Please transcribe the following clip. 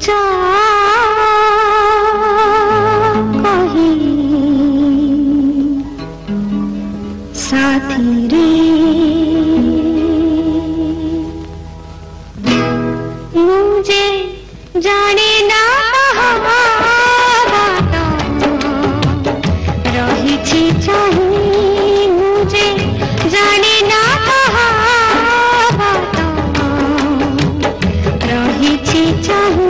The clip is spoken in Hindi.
जा। चाहूँ